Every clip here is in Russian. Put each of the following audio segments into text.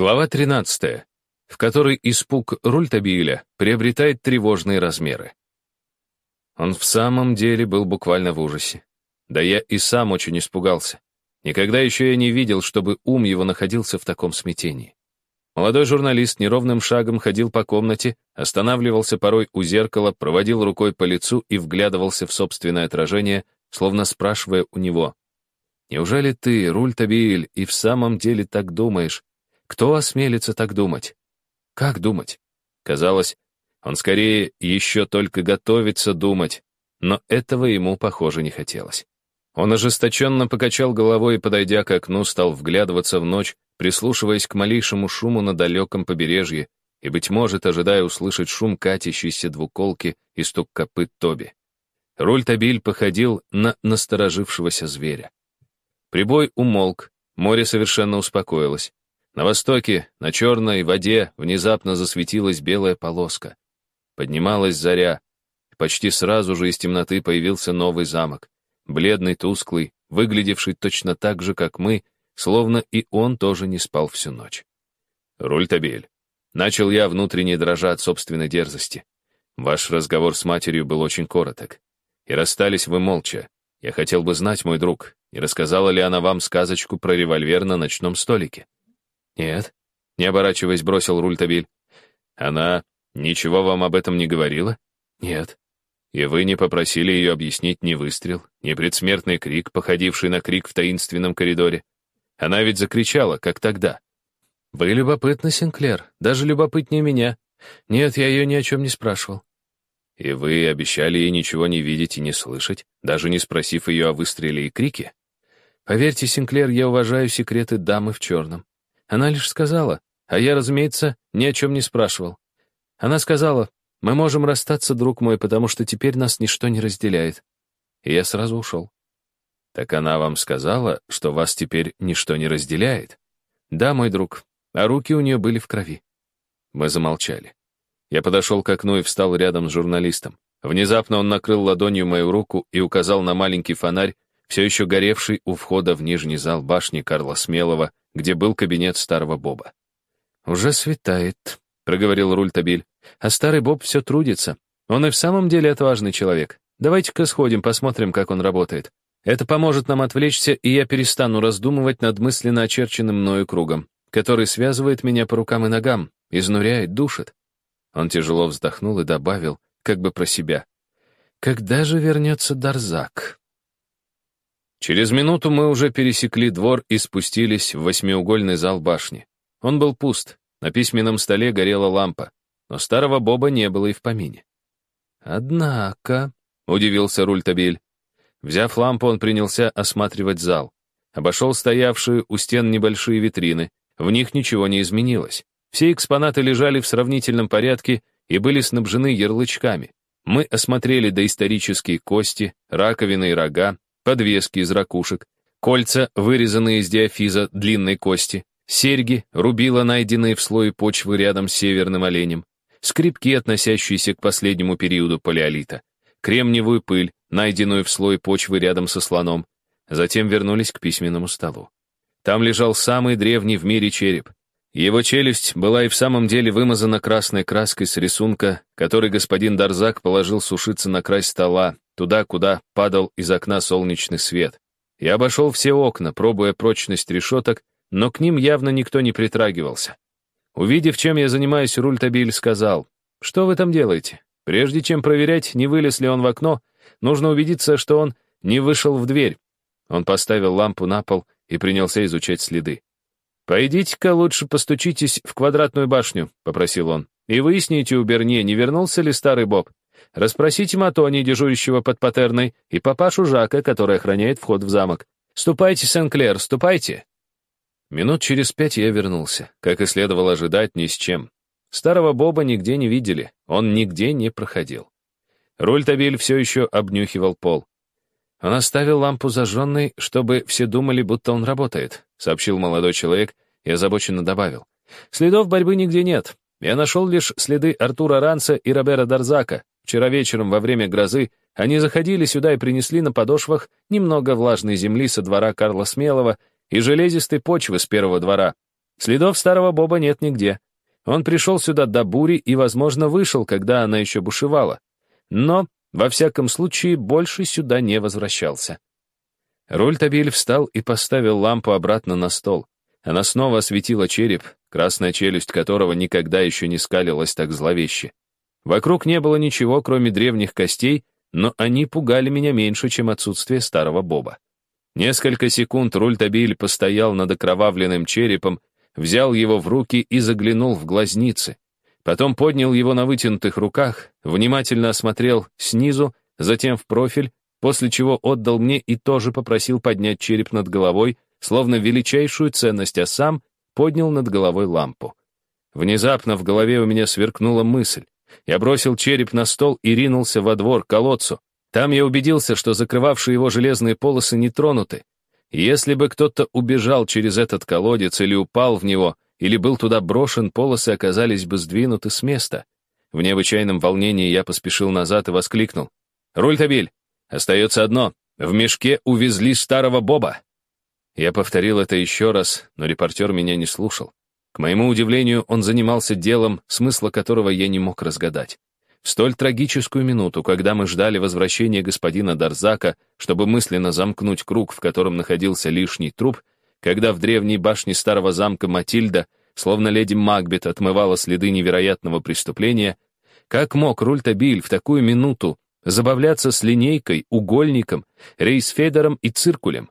Глава 13, в которой испуг Рультабиля приобретает тревожные размеры. Он в самом деле был буквально в ужасе. Да я и сам очень испугался. Никогда еще я не видел, чтобы ум его находился в таком смятении. Молодой журналист неровным шагом ходил по комнате, останавливался порой у зеркала, проводил рукой по лицу и вглядывался в собственное отражение, словно спрашивая у него. «Неужели ты, Рультабиль, и в самом деле так думаешь? Кто осмелится так думать? Как думать? Казалось, он скорее еще только готовится думать, но этого ему, похоже, не хотелось. Он ожесточенно покачал головой и, подойдя к окну, стал вглядываться в ночь, прислушиваясь к малейшему шуму на далеком побережье и, быть может, ожидая услышать шум катящейся двуколки и стук копыт Тоби. Руль Табиль походил на насторожившегося зверя. Прибой умолк, море совершенно успокоилось. На востоке, на черной воде, внезапно засветилась белая полоска. Поднималась заря. И почти сразу же из темноты появился новый замок. Бледный, тусклый, выглядевший точно так же, как мы, словно и он тоже не спал всю ночь. Рультабель. Начал я внутренне дрожа от собственной дерзости. Ваш разговор с матерью был очень короток. И расстались вы молча. Я хотел бы знать, мой друг, не рассказала ли она вам сказочку про револьвер на ночном столике? «Нет», — не оборачиваясь, бросил Рультабиль. «Она ничего вам об этом не говорила?» «Нет». «И вы не попросили ее объяснить ни выстрел, ни предсмертный крик, походивший на крик в таинственном коридоре? Она ведь закричала, как тогда». «Вы любопытны, Синклер, даже любопытнее меня. Нет, я ее ни о чем не спрашивал». «И вы обещали ей ничего не видеть и не слышать, даже не спросив ее о выстреле и крике?» «Поверьте, Синклер, я уважаю секреты дамы в черном. Она лишь сказала, а я, разумеется, ни о чем не спрашивал. Она сказала, мы можем расстаться, друг мой, потому что теперь нас ничто не разделяет. И я сразу ушел. Так она вам сказала, что вас теперь ничто не разделяет? Да, мой друг, а руки у нее были в крови. Мы замолчали. Я подошел к окну и встал рядом с журналистом. Внезапно он накрыл ладонью мою руку и указал на маленький фонарь, все еще горевший у входа в нижний зал башни Карла Смелого, где был кабинет старого Боба. «Уже светает», — проговорил Рультабиль. «А старый Боб все трудится. Он и в самом деле отважный человек. Давайте-ка сходим, посмотрим, как он работает. Это поможет нам отвлечься, и я перестану раздумывать над мысленно очерченным мною кругом, который связывает меня по рукам и ногам, изнуряет, душит». Он тяжело вздохнул и добавил, как бы про себя. «Когда же вернется Дарзак?» Через минуту мы уже пересекли двор и спустились в восьмиугольный зал башни. Он был пуст, на письменном столе горела лампа, но старого Боба не было и в помине. «Однако», — удивился Рультабель, взяв лампу, он принялся осматривать зал. Обошел стоявшие у стен небольшие витрины, в них ничего не изменилось. Все экспонаты лежали в сравнительном порядке и были снабжены ярлычками. Мы осмотрели доисторические кости, раковины и рога, подвески из ракушек, кольца, вырезанные из диафиза длинной кости, серьги, рубила, найденные в слое почвы рядом с северным оленем, скрипки, относящиеся к последнему периоду палеолита, кремниевую пыль, найденную в слое почвы рядом со слоном. Затем вернулись к письменному столу. Там лежал самый древний в мире череп. Его челюсть была и в самом деле вымазана красной краской с рисунка, который господин Дарзак положил сушиться на край стола, туда, куда падал из окна солнечный свет. Я обошел все окна, пробуя прочность решеток, но к ним явно никто не притрагивался. Увидев, чем я занимаюсь, Рультабиль сказал, «Что вы там делаете? Прежде чем проверять, не вылез ли он в окно, нужно убедиться, что он не вышел в дверь». Он поставил лампу на пол и принялся изучать следы. «Пойдите-ка лучше постучитесь в квадратную башню», — попросил он, «и выясните у Берне, не вернулся ли старый Боб. Расспросите Матони, дежурящего под Патерной, и папашу Жака, который охраняет вход в замок. Ступайте, Сен-Клер, ступайте!» Минут через пять я вернулся, как и следовало ожидать, ни с чем. Старого Боба нигде не видели, он нигде не проходил. Рультабиль все еще обнюхивал пол. Он оставил лампу зажженной, чтобы все думали, будто он работает, сообщил молодой человек и озабоченно добавил. Следов борьбы нигде нет. Я нашел лишь следы Артура Ранца и Робера Дарзака. Вчера вечером во время грозы они заходили сюда и принесли на подошвах немного влажной земли со двора Карла Смелого и железистой почвы с первого двора. Следов старого Боба нет нигде. Он пришел сюда до бури и, возможно, вышел, когда она еще бушевала. Но, во всяком случае, больше сюда не возвращался. Рультабиль встал и поставил лампу обратно на стол. Она снова осветила череп, красная челюсть которого никогда еще не скалилась так зловеще. Вокруг не было ничего, кроме древних костей, но они пугали меня меньше, чем отсутствие старого Боба. Несколько секунд Рультабиль постоял над окровавленным черепом, взял его в руки и заглянул в глазницы. Потом поднял его на вытянутых руках, внимательно осмотрел снизу, затем в профиль, после чего отдал мне и тоже попросил поднять череп над головой, словно величайшую ценность, а сам поднял над головой лампу. Внезапно в голове у меня сверкнула мысль. Я бросил череп на стол и ринулся во двор к колодцу. Там я убедился, что закрывавшие его железные полосы не тронуты. Если бы кто-то убежал через этот колодец или упал в него, или был туда брошен, полосы оказались бы сдвинуты с места. В необычайном волнении я поспешил назад и воскликнул. «Рультабиль! Остается одно. В мешке увезли старого Боба!» Я повторил это еще раз, но репортер меня не слушал. К моему удивлению, он занимался делом, смысла которого я не мог разгадать. В столь трагическую минуту, когда мы ждали возвращения господина Дарзака, чтобы мысленно замкнуть круг, в котором находился лишний труп, когда в древней башне старого замка Матильда, словно леди Макбет, отмывала следы невероятного преступления, как мог Рультабиль в такую минуту забавляться с линейкой, угольником, рейсфедером и циркулем?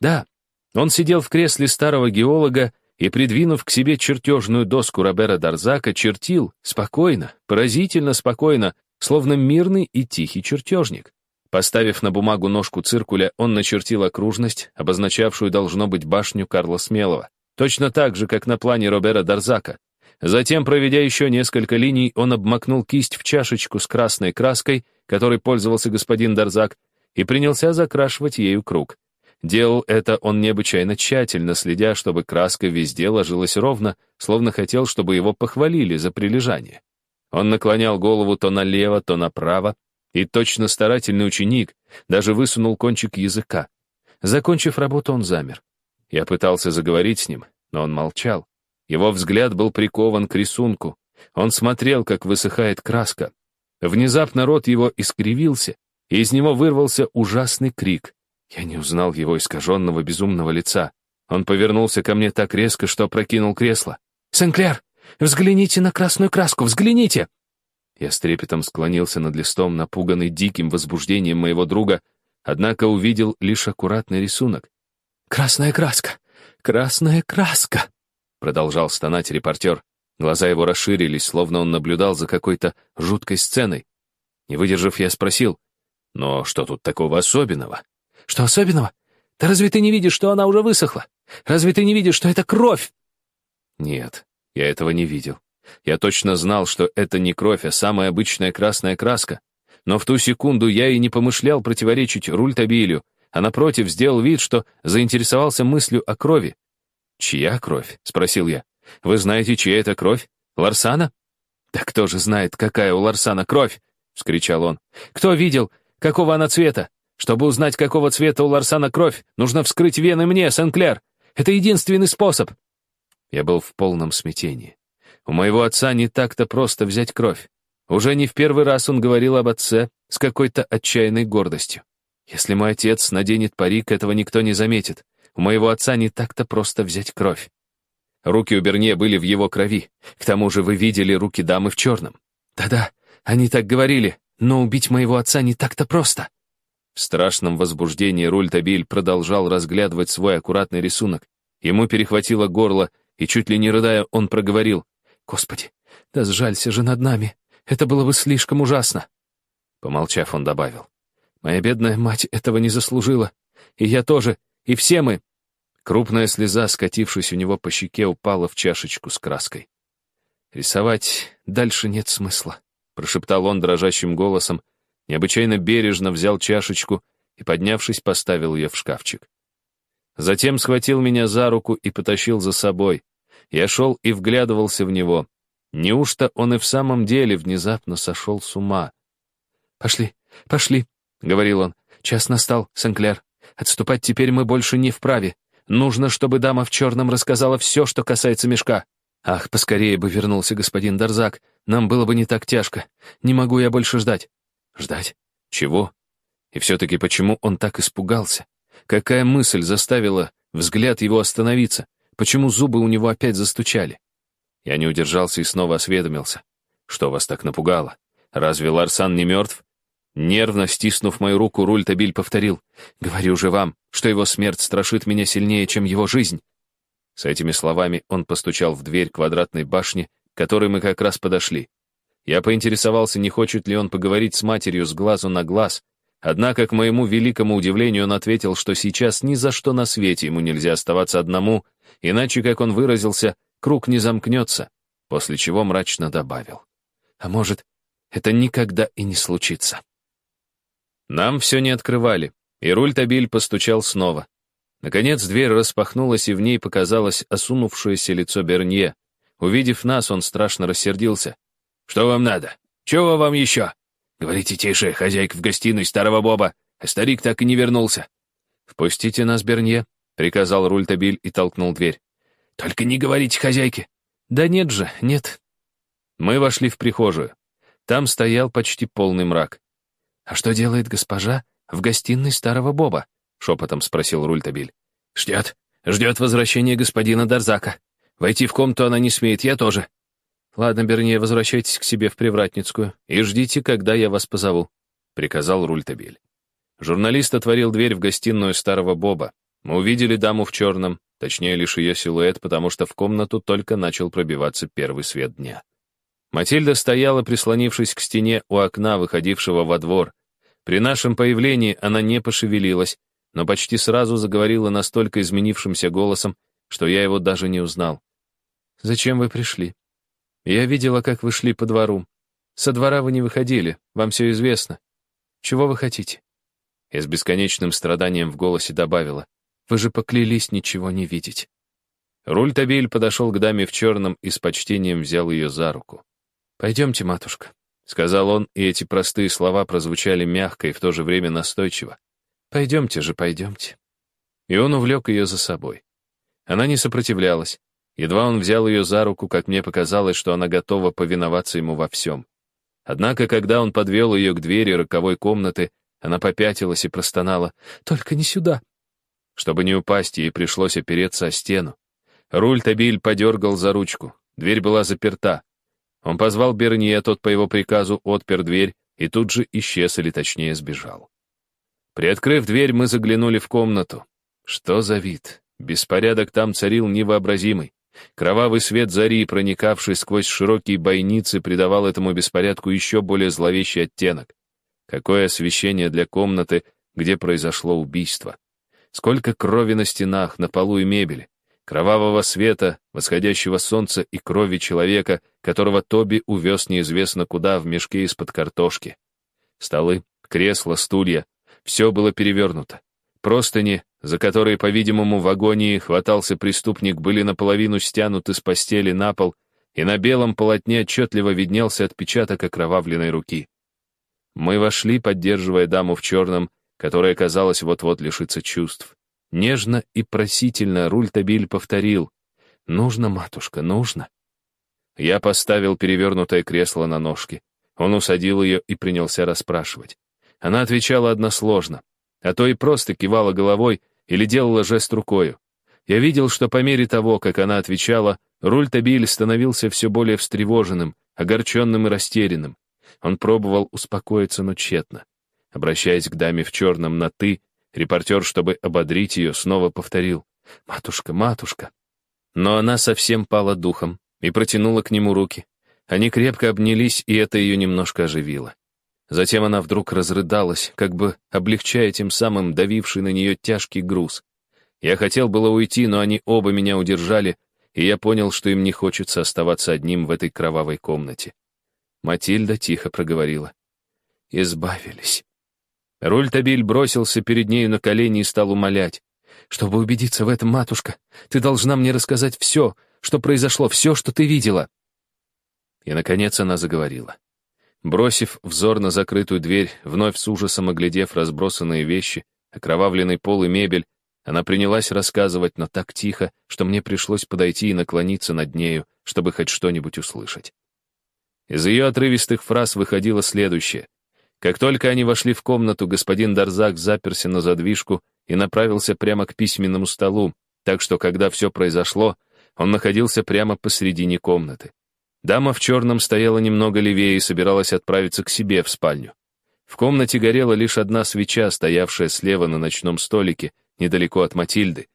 Да, он сидел в кресле старого геолога и, придвинув к себе чертежную доску Робера Дарзака, чертил спокойно, поразительно спокойно, словно мирный и тихий чертежник. Поставив на бумагу ножку циркуля, он начертил окружность, обозначавшую должно быть башню Карла Смелого, точно так же, как на плане Робера Дарзака. Затем, проведя еще несколько линий, он обмакнул кисть в чашечку с красной краской, которой пользовался господин Дарзак, и принялся закрашивать ею круг. Делал это он необычайно тщательно, следя, чтобы краска везде ложилась ровно, словно хотел, чтобы его похвалили за прилежание. Он наклонял голову то налево, то направо, и точно старательный ученик даже высунул кончик языка. Закончив работу, он замер. Я пытался заговорить с ним, но он молчал. Его взгляд был прикован к рисунку. Он смотрел, как высыхает краска. Внезапно рот его искривился, и из него вырвался ужасный крик. Я не узнал его искаженного безумного лица. Он повернулся ко мне так резко, что опрокинул кресло. «Сенклер, взгляните на красную краску, взгляните!» Я с трепетом склонился над листом, напуганный диким возбуждением моего друга, однако увидел лишь аккуратный рисунок. «Красная краска! Красная краска!» Продолжал стонать репортер. Глаза его расширились, словно он наблюдал за какой-то жуткой сценой. Не выдержав, я спросил, «Но что тут такого особенного?» Что особенного? Да разве ты не видишь, что она уже высохла? Разве ты не видишь, что это кровь? Нет, я этого не видел. Я точно знал, что это не кровь, а самая обычная красная краска. Но в ту секунду я и не помышлял противоречить Рультабилю, а напротив сделал вид, что заинтересовался мыслью о крови. «Чья кровь?» — спросил я. «Вы знаете, чья это кровь? Ларсана?» «Да кто же знает, какая у Ларсана кровь?» — вскричал он. «Кто видел, какого она цвета? Чтобы узнать, какого цвета у Ларсана кровь, нужно вскрыть вены мне, Сен-Клер. Это единственный способ. Я был в полном смятении. У моего отца не так-то просто взять кровь. Уже не в первый раз он говорил об отце с какой-то отчаянной гордостью. Если мой отец наденет парик, этого никто не заметит. У моего отца не так-то просто взять кровь. Руки у Берне были в его крови. К тому же вы видели руки дамы в черном. Да-да, они так говорили, но убить моего отца не так-то просто. В страшном возбуждении Рультабиль продолжал разглядывать свой аккуратный рисунок. Ему перехватило горло, и чуть ли не рыдая, он проговорил. «Господи, да сжалься же над нами. Это было бы слишком ужасно». Помолчав, он добавил. «Моя бедная мать этого не заслужила. И я тоже, и все мы». Крупная слеза, скатившись у него по щеке, упала в чашечку с краской. «Рисовать дальше нет смысла», — прошептал он дрожащим голосом, необычайно бережно взял чашечку и, поднявшись, поставил ее в шкафчик. Затем схватил меня за руку и потащил за собой. Я шел и вглядывался в него. Неужто он и в самом деле внезапно сошел с ума? «Пошли, пошли», — говорил он. «Час настал, Сенклер. Отступать теперь мы больше не вправе. Нужно, чтобы дама в черном рассказала все, что касается мешка. Ах, поскорее бы вернулся господин Дарзак. Нам было бы не так тяжко. Не могу я больше ждать. Ждать? Чего? И все-таки почему он так испугался? Какая мысль заставила взгляд его остановиться? Почему зубы у него опять застучали? Я не удержался и снова осведомился. Что вас так напугало? Разве Ларсан не мертв? Нервно стиснув мою руку, Рультабиль повторил. «Говорю же вам, что его смерть страшит меня сильнее, чем его жизнь». С этими словами он постучал в дверь квадратной башни, к которой мы как раз подошли. Я поинтересовался, не хочет ли он поговорить с матерью с глазу на глаз, однако, к моему великому удивлению, он ответил, что сейчас ни за что на свете ему нельзя оставаться одному, иначе, как он выразился, круг не замкнется, после чего мрачно добавил. А может, это никогда и не случится. Нам все не открывали, и Рультабиль постучал снова. Наконец дверь распахнулась, и в ней показалось осунувшееся лицо Бернье. Увидев нас, он страшно рассердился. «Что вам надо? Чего вам еще?» «Говорите тише, хозяйка в гостиной старого Боба, а старик так и не вернулся». «Впустите нас, Бернье», — приказал Рультабиль и толкнул дверь. «Только не говорите хозяйке». «Да нет же, нет». Мы вошли в прихожую. Там стоял почти полный мрак. «А что делает госпожа в гостиной старого Боба?» — шепотом спросил Рультабиль. «Ждет. Ждет возвращения господина Дарзака. Войти в комнату она не смеет, я тоже». «Ладно, Бернее, возвращайтесь к себе в Привратницкую и ждите, когда я вас позову», — приказал Рультабиль. Журналист отворил дверь в гостиную старого Боба. Мы увидели даму в черном, точнее лишь ее силуэт, потому что в комнату только начал пробиваться первый свет дня. Матильда стояла, прислонившись к стене у окна, выходившего во двор, при нашем появлении она не пошевелилась, но почти сразу заговорила настолько изменившимся голосом, что я его даже не узнал. «Зачем вы пришли? Я видела, как вы шли по двору. Со двора вы не выходили, вам все известно. Чего вы хотите?» И с бесконечным страданием в голосе добавила. «Вы же поклялись ничего не видеть». Рультабиль подошел к даме в черном и с почтением взял ее за руку. «Пойдемте, матушка. Сказал он, и эти простые слова прозвучали мягко и в то же время настойчиво. «Пойдемте же, пойдемте». И он увлек ее за собой. Она не сопротивлялась. Едва он взял ее за руку, как мне показалось, что она готова повиноваться ему во всем. Однако, когда он подвел ее к двери роковой комнаты, она попятилась и простонала «Только не сюда!». Чтобы не упасть, ей пришлось опереться о стену. Руль Табиль подергал за ручку. Дверь была заперта. Он позвал Бернье, тот по его приказу отпер дверь и тут же исчез, или точнее сбежал. Приоткрыв дверь, мы заглянули в комнату. Что за вид? Беспорядок там царил невообразимый. Кровавый свет зари, проникавший сквозь широкие бойницы, придавал этому беспорядку еще более зловещий оттенок. Какое освещение для комнаты, где произошло убийство. Сколько крови на стенах, на полу и мебели кровавого света, восходящего солнца и крови человека, которого Тоби увез неизвестно куда в мешке из-под картошки. Столы, кресла, стулья — все было перевернуто. Простыни, за которые, по-видимому, в агонии хватался преступник, были наполовину стянуты с постели на пол, и на белом полотне отчетливо виднелся отпечаток окровавленной руки. Мы вошли, поддерживая даму в черном, которая, казалось, вот-вот лишится чувств. Нежно и просительно Рультабиль повторил. «Нужно, матушка, нужно». Я поставил перевернутое кресло на ножки. Он усадил ее и принялся расспрашивать. Она отвечала односложно, а то и просто кивала головой или делала жест рукою. Я видел, что по мере того, как она отвечала, Рультабиль становился все более встревоженным, огорченным и растерянным. Он пробовал успокоиться, но тщетно. Обращаясь к даме в черном на «ты», Репортер, чтобы ободрить ее, снова повторил «Матушка, матушка». Но она совсем пала духом и протянула к нему руки. Они крепко обнялись, и это ее немножко оживило. Затем она вдруг разрыдалась, как бы облегчая тем самым давивший на нее тяжкий груз. Я хотел было уйти, но они оба меня удержали, и я понял, что им не хочется оставаться одним в этой кровавой комнате. Матильда тихо проговорила. «Избавились». Рультабиль бросился перед нею на колени и стал умолять. «Чтобы убедиться в этом, матушка, ты должна мне рассказать все, что произошло, все, что ты видела». И, наконец, она заговорила. Бросив взор на закрытую дверь, вновь с ужасом оглядев разбросанные вещи, окровавленный пол и мебель, Она принялась рассказывать, но так тихо, что мне пришлось подойти и наклониться над нею, чтобы хоть что-нибудь услышать. Из ее отрывистых фраз выходило следующее. Как только они вошли в комнату, господин Дарзак заперся на задвижку и направился прямо к письменному столу, так что, когда все произошло, он находился прямо посредине комнаты. Дама в черном стояла немного левее и собиралась отправиться к себе в спальню. В комнате горела лишь одна свеча, стоявшая слева на ночном столике, недалеко от Матильды.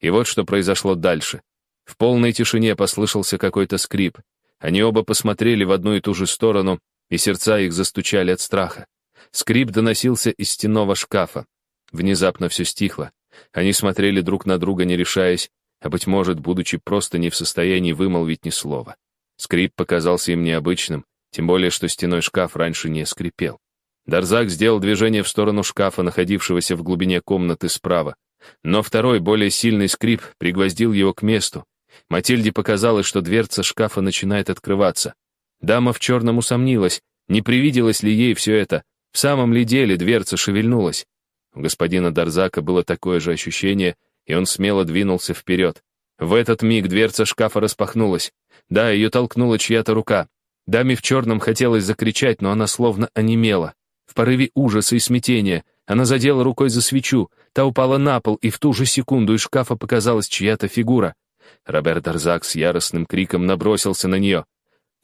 И вот что произошло дальше. В полной тишине послышался какой-то скрип. Они оба посмотрели в одну и ту же сторону, и сердца их застучали от страха. Скрип доносился из стенного шкафа. Внезапно все стихло. Они смотрели друг на друга, не решаясь, а, быть может, будучи просто не в состоянии вымолвить ни слова. Скрип показался им необычным, тем более, что стеной шкаф раньше не скрипел. Дарзак сделал движение в сторону шкафа, находившегося в глубине комнаты справа. Но второй, более сильный скрип пригвоздил его к месту. Матильде показалось, что дверца шкафа начинает открываться. Дама в черном усомнилась, не привиделось ли ей все это, в самом ли деле дверца шевельнулась. У господина Дарзака было такое же ощущение, и он смело двинулся вперед. В этот миг дверца шкафа распахнулась. Да, ее толкнула чья-то рука. Даме в черном хотелось закричать, но она словно онемела. В порыве ужаса и смятения она задела рукой за свечу, та упала на пол, и в ту же секунду из шкафа показалась чья-то фигура. Роберт Дарзак с яростным криком набросился на нее.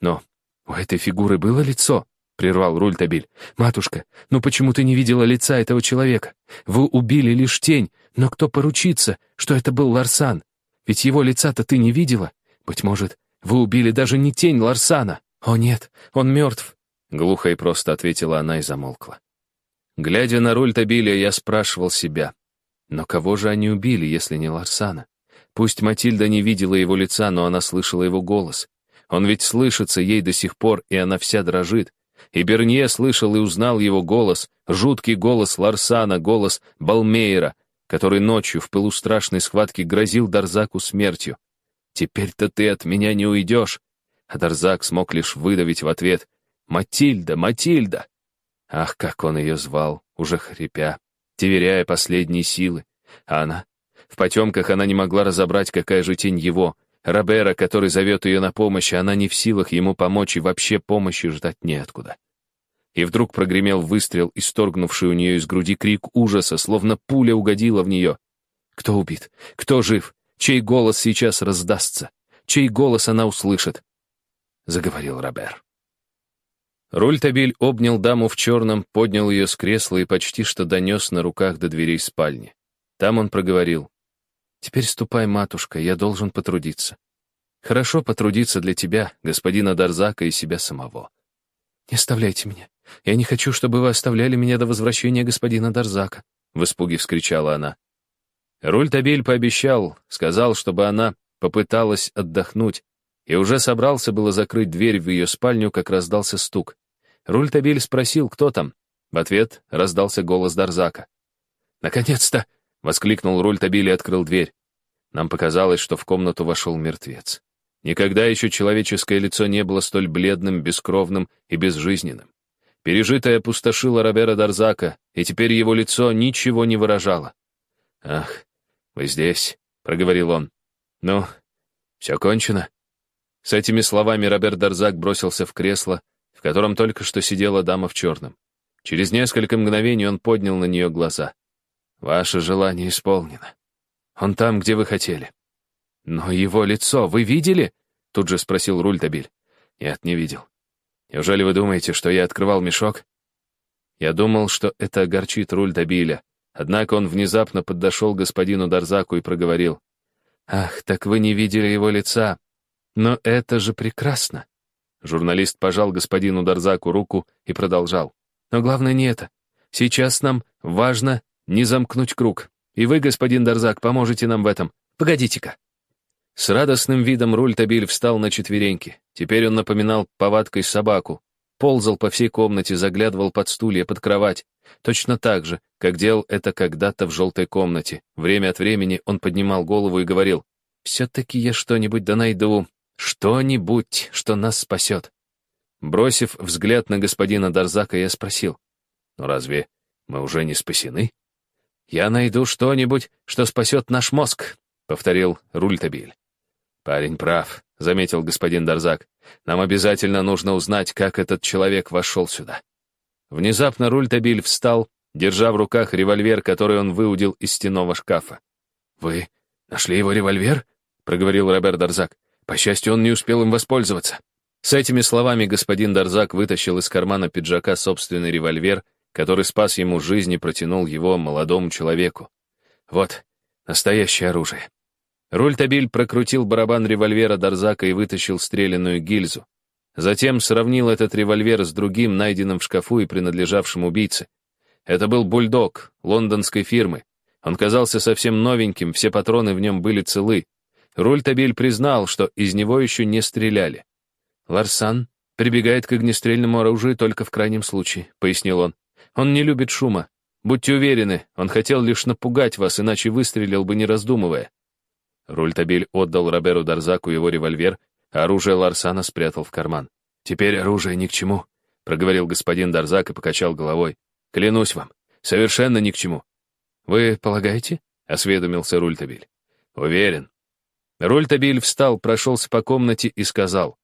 Но у этой фигуры было лицо, — прервал Рультабиль. «Матушка, ну почему ты не видела лица этого человека? Вы убили лишь тень, но кто поручится, что это был Ларсан? Ведь его лица-то ты не видела. Быть может, вы убили даже не тень Ларсана. О нет, он мертв!» Глухо и просто ответила она и замолкла. Глядя на Рультабиля, я спрашивал себя, но кого же они убили, если не Ларсана? Пусть Матильда не видела его лица, но она слышала его голос. Он ведь слышится ей до сих пор, и она вся дрожит. И Бернье слышал и узнал его голос, жуткий голос Ларсана, голос Балмейра, который ночью в пылу страшной схватки грозил Дарзаку смертью. «Теперь-то ты от меня не уйдешь!» А Дарзак смог лишь выдавить в ответ «Матильда, Матильда!» Ах, как он ее звал, уже хрипя, теверяя последние силы. А она? В потемках она не могла разобрать, какая же тень его, Робера, который зовет ее на помощь, а она не в силах ему помочь и вообще помощи ждать неоткуда. И вдруг прогремел выстрел, исторгнувший у нее из груди крик ужаса, словно пуля угодила в нее. Кто убит? Кто жив? Чей голос сейчас раздастся? Чей голос она услышит? Заговорил Робер. Рультабиль обнял даму в черном, поднял ее с кресла и почти что донес на руках до дверей спальни. Там он проговорил. Теперь ступай, матушка, я должен потрудиться. Хорошо потрудиться для тебя, господина Дарзака и себя самого. Не оставляйте меня. Я не хочу, чтобы вы оставляли меня до возвращения господина Дарзака, в испуге вскричала она. Рультабель пообещал, сказал, чтобы она попыталась отдохнуть, и уже собрался было закрыть дверь в ее спальню, как раздался стук. Рультабель спросил, кто там. В ответ раздался голос Дарзака. «Наконец-то!» — воскликнул Рультабиль и открыл дверь. Нам показалось, что в комнату вошел мертвец. Никогда еще человеческое лицо не было столь бледным, бескровным и безжизненным. Пережитое опустошило Робера Дарзака, и теперь его лицо ничего не выражало. «Ах, вы здесь», — проговорил он. «Ну, все кончено». С этими словами Роберт Дарзак бросился в кресло, в котором только что сидела дама в черном. Через несколько мгновений он поднял на нее глаза. Ваше желание исполнено. Он там, где вы хотели. Но его лицо вы видели? Тут же спросил Рультабиль. Нет, не видел. Неужели вы думаете, что я открывал мешок? Я думал, что это огорчит Рультабиля. Однако он внезапно подошел к господину Дарзаку и проговорил. «Ах, так вы не видели его лица. Но это же прекрасно!» Журналист пожал господину Дарзаку руку и продолжал. «Но главное не это. Сейчас нам важно не замкнуть круг. И вы, господин Дарзак, поможете нам в этом. Погодите-ка». С радостным видом Рультабиль встал на четвереньки. Теперь он напоминал повадкой собаку. Ползал по всей комнате, заглядывал под стулья, под кровать. Точно так же, как делал это когда-то в желтой комнате. Время от времени он поднимал голову и говорил, «Все-таки я что-нибудь да найду, что-нибудь, что нас спасет». Бросив взгляд на господина Дарзака, я спросил, «Ну разве мы уже не спасены?» «Я найду что-нибудь, что спасет наш мозг», — повторил Рультабиль. «Парень прав», — заметил господин Дарзак. «Нам обязательно нужно узнать, как этот человек вошел сюда». Внезапно Рультабиль встал, держа в руках револьвер, который он выудил из стенного шкафа. «Вы нашли его револьвер?» — проговорил Роберт Дарзак. «По счастью, он не успел им воспользоваться». С этими словами господин Дарзак вытащил из кармана пиджака собственный револьвер, который спас ему жизнь и протянул его молодому человеку. «Вот, настоящее оружие». Рультабиль прокрутил барабан револьвера Дарзака и вытащил стрелянную гильзу. Затем сравнил этот револьвер с другим, найденным в шкафу и принадлежавшим убийце. Это был бульдог лондонской фирмы. Он казался совсем новеньким, все патроны в нем были целы. Рультабиль признал, что из него еще не стреляли. «Ларсан прибегает к огнестрельному оружию только в крайнем случае», — пояснил он. «Он не любит шума. Будьте уверены, он хотел лишь напугать вас, иначе выстрелил бы, не раздумывая. Рультабиль отдал Роберу Дарзаку его револьвер, а оружие Ларсана спрятал в карман. «Теперь оружие ни к чему», — проговорил господин Дарзак и покачал головой. «Клянусь вам, совершенно ни к чему». «Вы полагаете?» — осведомился Рультабиль. «Уверен». Рультабиль встал, прошелся по комнате и сказал.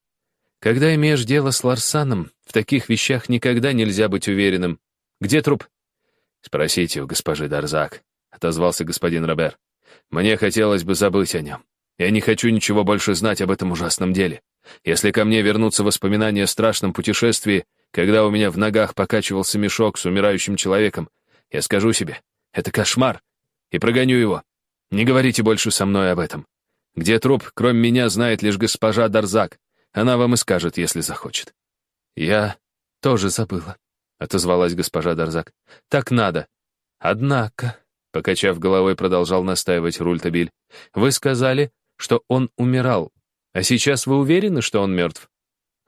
«Когда имеешь дело с Ларсаном, в таких вещах никогда нельзя быть уверенным. Где труп?» «Спросите у госпожи Дарзак», — отозвался господин Робер. Мне хотелось бы забыть о нем. Я не хочу ничего больше знать об этом ужасном деле. Если ко мне вернутся воспоминания о страшном путешествии, когда у меня в ногах покачивался мешок с умирающим человеком, я скажу себе, это кошмар, и прогоню его. Не говорите больше со мной об этом. Где труп, кроме меня, знает лишь госпожа Дарзак. Она вам и скажет, если захочет. Я тоже забыла, — отозвалась госпожа Дарзак. Так надо. Однако... Покачав головой, продолжал настаивать Рультабиль. «Вы сказали, что он умирал. А сейчас вы уверены, что он мертв?»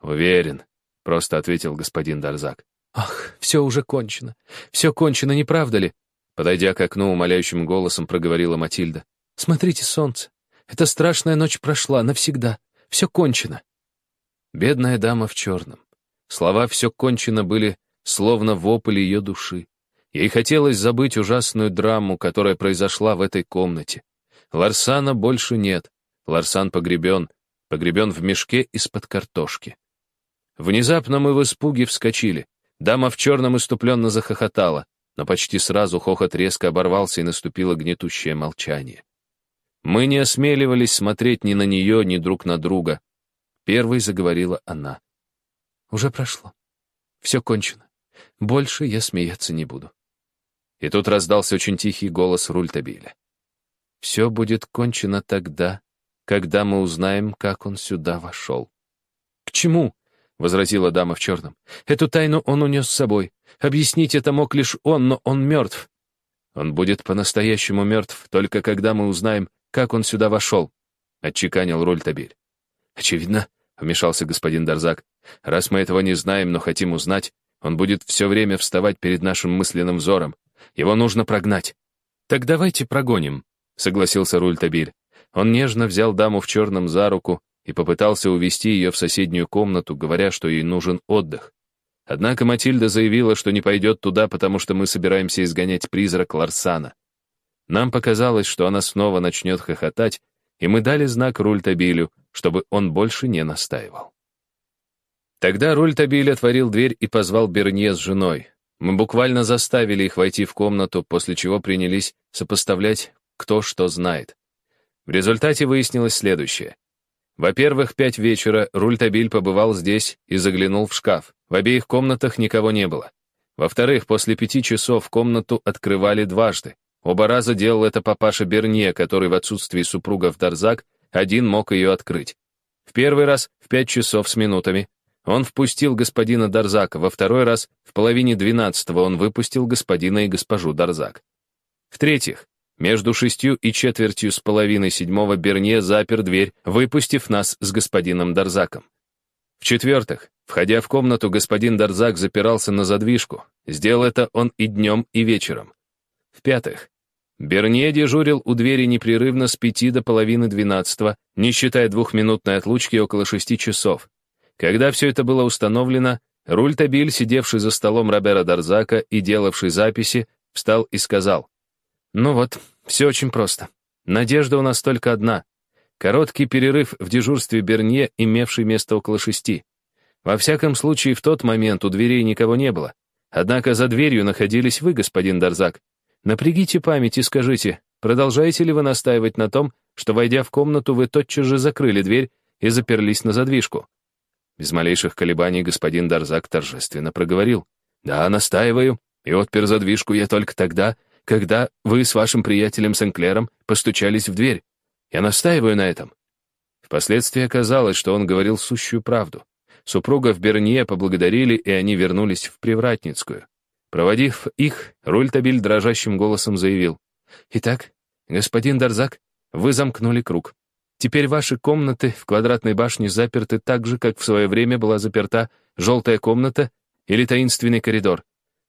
«Уверен», — просто ответил господин Дарзак. «Ах, все уже кончено. Все кончено, не правда ли?» Подойдя к окну, умоляющим голосом проговорила Матильда. «Смотрите, солнце. Эта страшная ночь прошла навсегда. Все кончено». Бедная дама в черном. Слова «все кончено» были словно вопль ее души. Ей хотелось забыть ужасную драму, которая произошла в этой комнате. Ларсана больше нет. Ларсан погребен, погребен в мешке из-под картошки. Внезапно мы в испуге вскочили. Дама в черном иступленно захохотала, но почти сразу хохот резко оборвался и наступило гнетущее молчание. Мы не осмеливались смотреть ни на нее, ни друг на друга. Первой заговорила она. «Уже прошло. Все кончено. Больше я смеяться не буду. И тут раздался очень тихий голос Рультабиля. «Все будет кончено тогда, когда мы узнаем, как он сюда вошел». «К чему?» — возразила дама в черном. «Эту тайну он унес с собой. Объяснить это мог лишь он, но он мертв. Он будет по-настоящему мертв, только когда мы узнаем, как он сюда вошел», — отчеканил Рультабиль. «Очевидно», — вмешался господин Дарзак, «раз мы этого не знаем, но хотим узнать, он будет все время вставать перед нашим мысленным взором, его нужно прогнать». «Так давайте прогоним», — согласился Рультабиль. Он нежно взял даму в черном за руку и попытался увести ее в соседнюю комнату, говоря, что ей нужен отдых. Однако Матильда заявила, что не пойдет туда, потому что мы собираемся изгонять призрак Ларсана. Нам показалось, что она снова начнет хохотать, и мы дали знак Рультабилю, чтобы он больше не настаивал. Тогда Рультабиль отворил дверь и позвал Бернье с женой. Мы буквально заставили их войти в комнату, после чего принялись сопоставлять, кто что знает. В результате выяснилось следующее. Во-первых, пять вечера Рультабиль побывал здесь и заглянул в шкаф. В обеих комнатах никого не было. Во-вторых, после пяти часов комнату открывали дважды. Оба раза делал это папаша Берне, который в отсутствии супруга в Дарзак один мог ее открыть. В первый раз в пять часов с минутами, он впустил господина Дарзака, во второй раз в половине двенадцатого он выпустил господина и госпожу Дарзак. В-третьих, между шестью и четвертью с половиной седьмого Берне запер дверь, выпустив нас с господином Дарзаком. В-четвертых, входя в комнату, господин Дарзак запирался на задвижку. Сделал это он и днем, и вечером. В-пятых, Берне дежурил у двери непрерывно с пяти до половины двенадцатого, не считая двухминутной отлучки около шести часов. Когда все это было установлено, Рультабиль, сидевший за столом Робера Дарзака и делавший записи, встал и сказал, Ну вот, все очень просто. Надежда у нас только одна. Короткий перерыв в дежурстве Бернье, имевший место около шести. Во всяком случае, в тот момент у дверей никого не было. Однако за дверью находились вы, господин Дарзак. Напрягите память и скажите, продолжаете ли вы настаивать на том, что, войдя в комнату, вы тотчас же закрыли дверь и заперлись на задвижку? Без малейших колебаний господин Дарзак торжественно проговорил. «Да, настаиваю, и отпер задвижку я только тогда, когда вы с вашим приятелем Сенклером постучались в дверь. Я настаиваю на этом». Впоследствии оказалось, что он говорил сущую правду. Супругов Бернье поблагодарили, и они вернулись в Привратницкую. Проводив их, Рультабиль дрожащим голосом заявил. «Итак, господин Дарзак, вы замкнули круг. Теперь ваши комнаты в квадратной башне заперты так же, как в свое время была заперта желтая комната или таинственный коридор.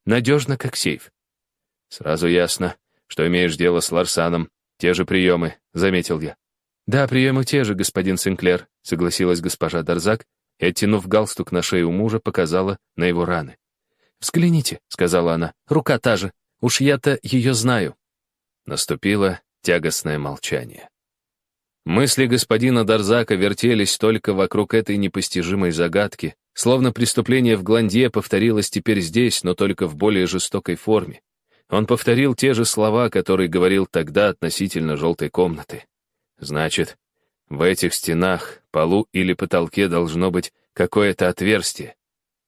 Надежно, как сейф. Сразу ясно, что имеешь дело с Ларсаном. Те же приемы, заметил я. Да, приемы те же, господин Синклер, согласилась госпожа Дарзак и, оттянув галстук на шею мужа, показала на его раны. «Взгляните», — сказала она, — «рука та же. Уж я-то ее знаю». Наступило тягостное молчание. Мысли господина Дарзака вертелись только вокруг этой непостижимой загадки, словно преступление в Гланде повторилось теперь здесь, но только в более жестокой форме. Он повторил те же слова, которые говорил тогда относительно желтой комнаты. Значит, в этих стенах, полу или потолке должно быть какое-то отверстие.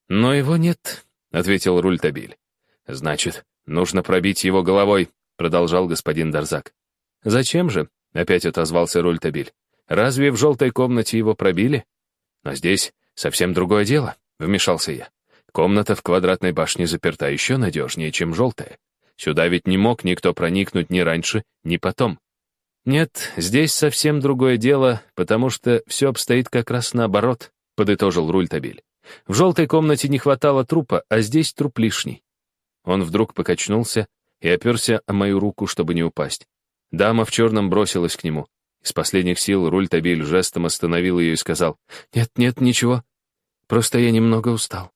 Но его нет, — ответил Рультабиль. Значит, нужно пробить его головой, — продолжал господин Дарзак. Зачем же? — опять отозвался Рультабиль. Разве в желтой комнате его пробили? Но здесь совсем другое дело, — вмешался я. Комната в квадратной башне заперта еще надежнее, чем желтая. Сюда ведь не мог никто проникнуть ни раньше, ни потом. Нет, здесь совсем другое дело, потому что все обстоит как раз наоборот, подытожил Рультабиль. В желтой комнате не хватало трупа, а здесь труп лишний. Он вдруг покачнулся и оперся о мою руку, чтобы не упасть. Дама в черном бросилась к нему. Из последних сил Рультабиль жестом остановил ее и сказал, «Нет, нет, ничего. Просто я немного устал».